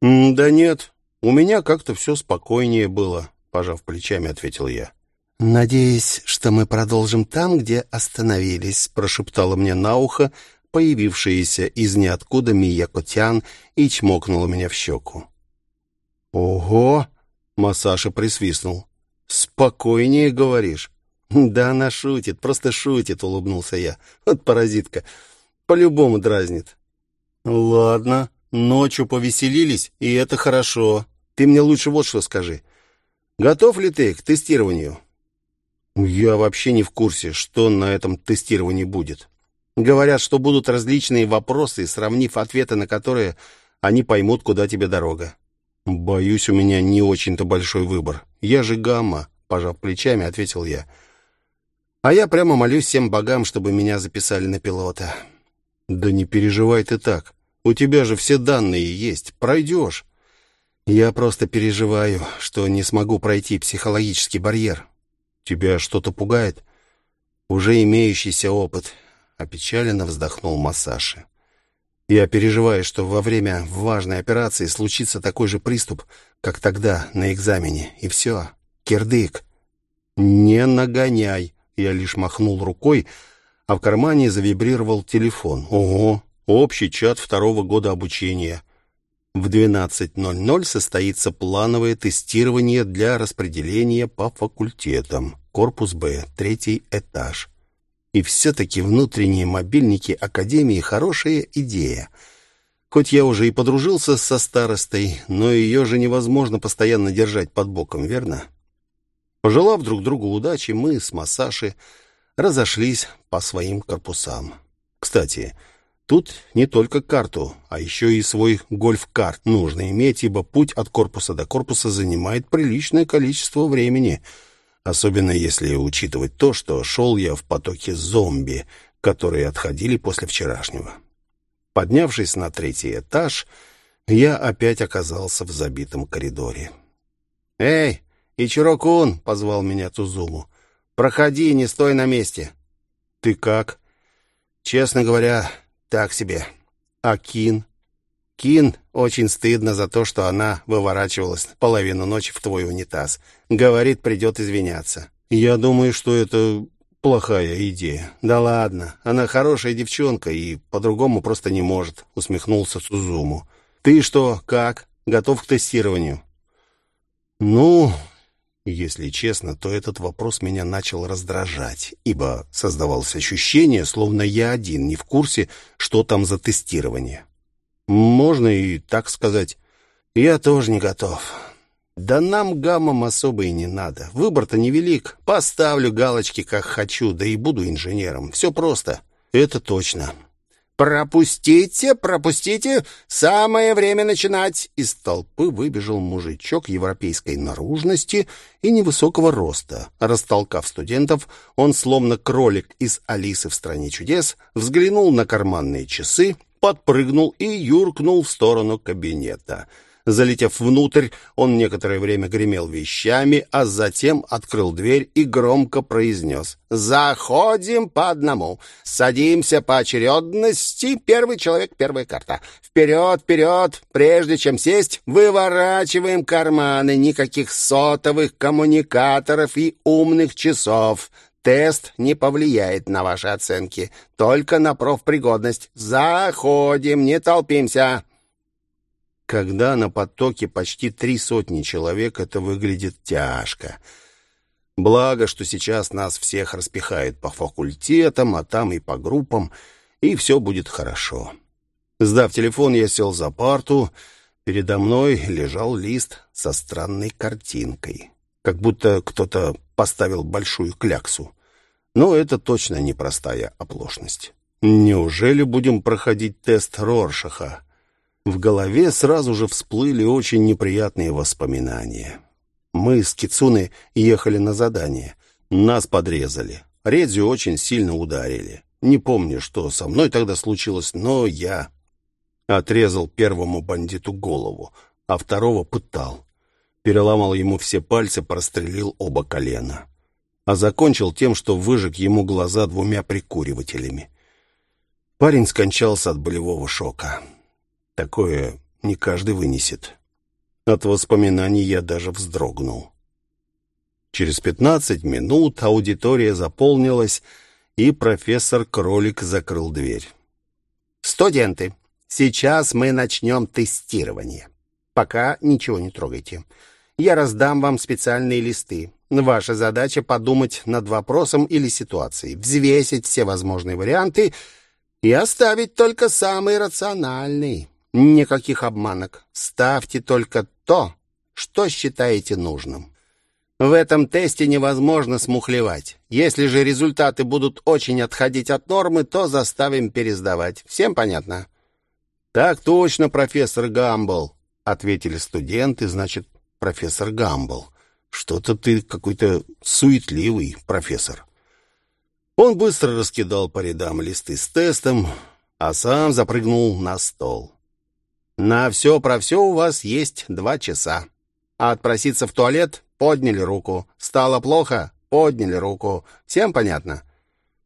«Да нет, «У меня как-то все спокойнее было», — пожав плечами, ответил я. «Надеюсь, что мы продолжим там, где остановились», — прошептала мне на ухо появившаяся из ниоткуда Миякотян и чмокнула меня в щеку. «Ого!» — Масаша присвистнул. «Спокойнее, говоришь?» «Да она шутит, просто шутит», — улыбнулся я. «Вот паразитка. По-любому дразнит». «Ладно», Ночью повеселились, и это хорошо. Ты мне лучше вот что скажи. Готов ли ты к тестированию? Я вообще не в курсе, что на этом тестировании будет. Говорят, что будут различные вопросы, сравнив ответы на которые, они поймут, куда тебе дорога. Боюсь, у меня не очень-то большой выбор. Я же гамма, пожав плечами, ответил я. А я прямо молюсь всем богам, чтобы меня записали на пилота. Да не переживай ты так. У тебя же все данные есть. Пройдешь. Я просто переживаю, что не смогу пройти психологический барьер. Тебя что-то пугает? Уже имеющийся опыт. Опечаленно вздохнул Массаши. Я переживаю, что во время важной операции случится такой же приступ, как тогда на экзамене. И все. Кирдык. Не нагоняй. Я лишь махнул рукой, а в кармане завибрировал телефон. Ого, Общий чат второго года обучения. В 12.00 состоится плановое тестирование для распределения по факультетам. Корпус Б, третий этаж. И все-таки внутренние мобильники Академии – хорошая идея. Хоть я уже и подружился со старостой, но ее же невозможно постоянно держать под боком, верно? Пожелав друг другу удачи, мы с Масаши разошлись по своим корпусам. Кстати, Тут не только карту, а еще и свой гольф-карт нужно иметь, ибо путь от корпуса до корпуса занимает приличное количество времени, особенно если учитывать то, что шел я в потоке зомби, которые отходили после вчерашнего. Поднявшись на третий этаж, я опять оказался в забитом коридоре. «Эй, Ичиро-кун!» — позвал меня Тузуму. «Проходи, не стой на месте!» «Ты как?» «Честно говоря, так себе. А Кин? Кин очень стыдно за то, что она выворачивалась половину ночи в твой унитаз. Говорит, придет извиняться. Я думаю, что это плохая идея. Да ладно, она хорошая девчонка и по-другому просто не может, усмехнулся Сузуму. Ты что, как? Готов к тестированию? Ну, если честно, то этот вопрос меня начал раздражать, ибо создавалось ощущение, словно я один не в курсе, что там за тестирование. Можно и так сказать. Я тоже не готов. Да нам гаммам особо и не надо. Выбор-то невелик. Поставлю галочки, как хочу, да и буду инженером. Все просто. Это точно. «Пропустите, пропустите! Самое время начинать!» Из толпы выбежал мужичок европейской наружности и невысокого роста. Растолкав студентов, он, словно кролик из «Алисы в стране чудес», взглянул на карманные часы, подпрыгнул и юркнул в сторону кабинета — Залетев внутрь, он некоторое время гремел вещами, а затем открыл дверь и громко произнес. «Заходим по одному, садимся по очередности, первый человек, первая карта. Вперед, вперед, прежде чем сесть, выворачиваем карманы, никаких сотовых коммуникаторов и умных часов». Тест не повлияет на ваши оценки, только на профпригодность. Заходим, не толпимся когда на потоке почти три сотни человек, это выглядит тяжко. Благо, что сейчас нас всех распихают по факультетам, а там и по группам, и все будет хорошо. Сдав телефон, я сел за парту. Передо мной лежал лист со странной картинкой. Как будто кто-то поставил большую кляксу. Но это точно непростая оплошность. Неужели будем проходить тест Роршаха? В голове сразу же всплыли очень неприятные воспоминания. Мы с Кицуны ехали на задание. Нас подрезали. Редзю очень сильно ударили. Не помню, что со мной тогда случилось, но я отрезал первому бандиту голову, а второго пытал. Переломал ему все пальцы, прострелил оба колена. А закончил тем, что выжег ему глаза двумя прикуривателями. Парень скончался от болевого шока. Такое не каждый вынесет. От воспоминаний я даже вздрогнул. Через пятнадцать минут аудитория заполнилась, и профессор Кролик закрыл дверь. «Студенты, сейчас мы начнем тестирование. Пока ничего не трогайте. Я раздам вам специальные листы. Ваша задача подумать над вопросом или ситуацией, взвесить все возможные варианты и оставить только самый рациональный. Никаких обманок. Ставьте только то, что считаете нужным. В этом тесте невозможно смухлевать. Если же результаты будут очень отходить от нормы, то заставим пересдавать. Всем понятно? Так точно, профессор Гамбл, ответили студенты, значит, профессор Гамбл. Что-то ты какой-то суетливый, профессор. Он быстро раскидал по рядам листы с тестом, а сам запрыгнул на стол. На все про все у вас есть два часа. А отпроситься в туалет — подняли руку. Стало плохо — подняли руку. Всем понятно?»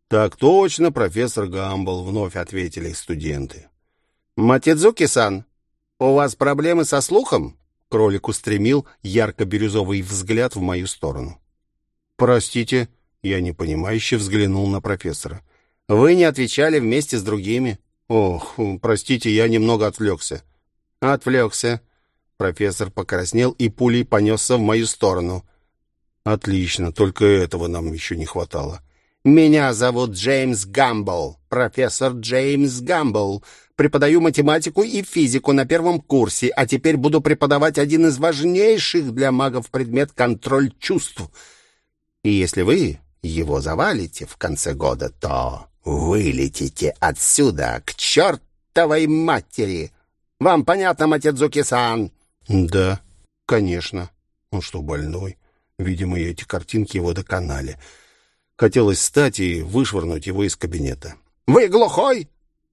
«Так точно, профессор Гамбл», — вновь ответили студенты. «Матидзуки-сан, у вас проблемы со слухом?» Кролик устремил ярко-бирюзовый взгляд в мою сторону. «Простите», — я непонимающе взглянул на профессора. «Вы не отвечали вместе с другими». «Ох, простите, я немного отвлекся». Отвлекся. Профессор покраснел и пулей понесся в мою сторону. Отлично, только этого нам еще не хватало. Меня зовут Джеймс Гамбл, профессор Джеймс Гамбл. Преподаю математику и физику на первом курсе, а теперь буду преподавать один из важнейших для магов предмет контроль чувств. И если вы его завалите в конце года, то вылетите отсюда к чертовой матери. Вам понятно, Матедзуки-сан?» «Да, конечно. Он что, больной?» Видимо, эти картинки его доконали. Хотелось встать и вышвырнуть его из кабинета. «Вы глухой?»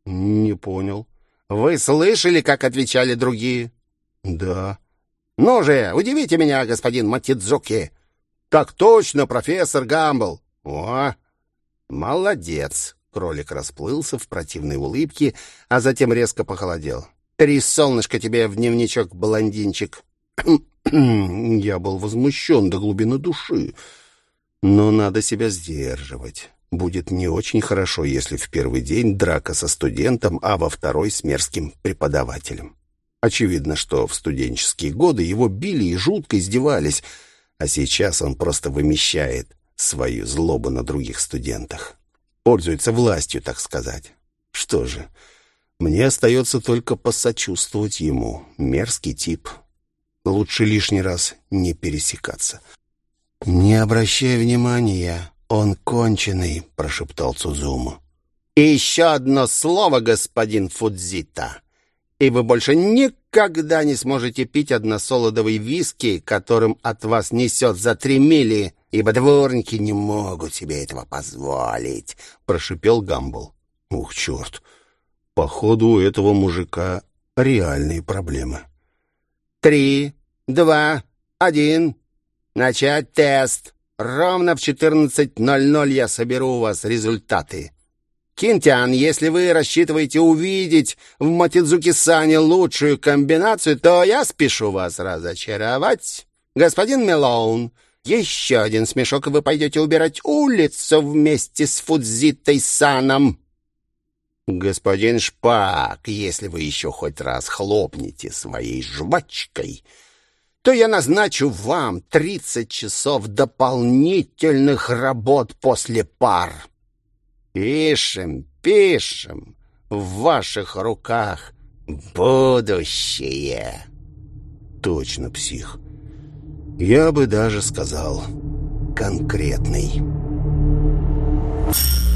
«Не понял». «Вы слышали, как отвечали другие?» «Да». «Ну же, удивите меня, господин Матидзуки!» «Так точно, профессор Гамбл!» «О, молодец!» Кролик расплылся в противной улыбке, а затем резко похолодел. Три солнышка тебе в дневничок, блондинчик. Я был возмущен до глубины души. Но надо себя сдерживать. Будет не очень хорошо, если в первый день драка со студентом, а во второй с мерзким преподавателем. Очевидно, что в студенческие годы его били и жутко издевались, а сейчас он просто вымещает свою злобу на других студентах. Пользуется властью, так сказать. Что же, мне остается только посочувствовать ему. Мерзкий тип. Лучше лишний раз не пересекаться. «Не обращай внимания, он конченый», — прошептал Цузуму. «И еще одно слово, господин Фудзита, и вы больше никогда не сможете пить односолодовый виски, которым от вас несет за три мили, ибо дворники не могут себе этого позволить», — прошипел Гамбл. «Ух, черт! Походу, у этого мужика реальные проблемы». «Три, два, один...» Начать тест. Ровно в 14.00 я соберу у вас результаты. Кинтян, если вы рассчитываете увидеть в Матидзуки-сане лучшую комбинацию, то я спешу вас разочаровать. Господин Мелоун, еще один смешок, и вы пойдете убирать улицу вместе с Фудзитой-саном. Господин Шпак, если вы еще хоть раз хлопнете своей жвачкой, то я назначу вам 30 часов дополнительных работ после пар. Пишем, пишем, в ваших руках будущее. Точно, псих. Я бы даже сказал конкретный. Thank